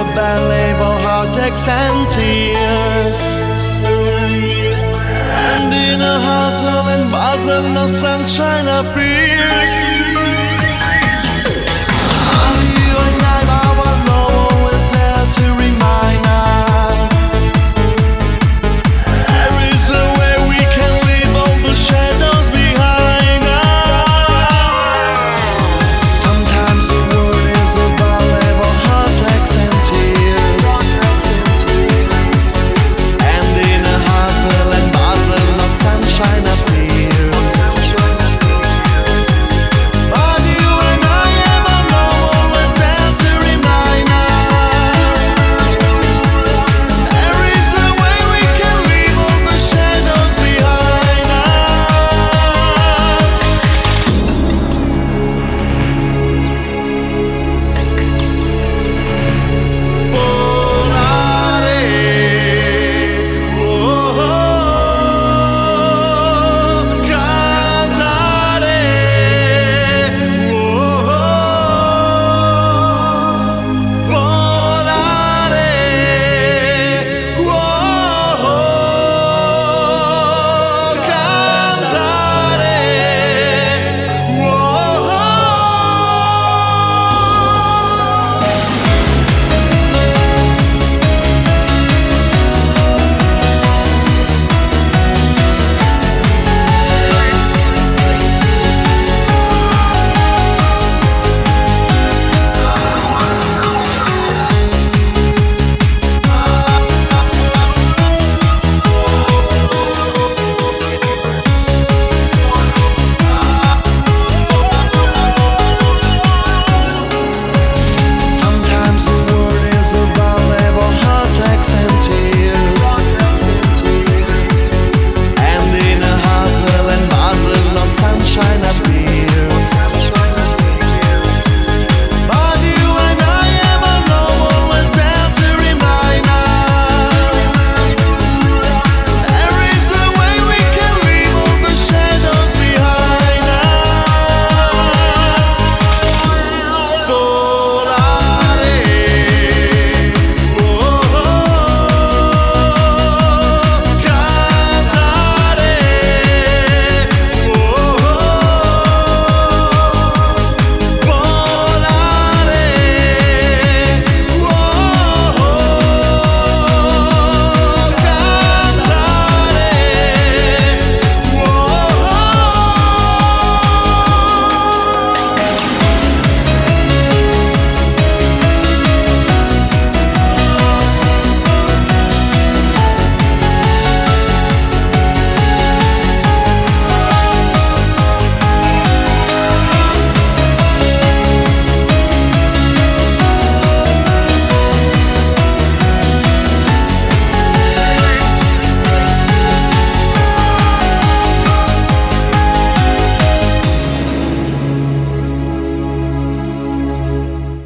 a ballet for heartaches and tears. And in a hustle in Basel, no sunshine appears.